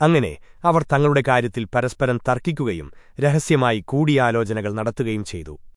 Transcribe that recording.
അങ്ങനെ അവർ തങ്ങളുടെ കാര്യത്തിൽ പരസ്പരം തർക്കിക്കുകയും രഹസ്യമായി കൂടിയാലോചനകൾ നടത്തുകയും ചെയ്തു.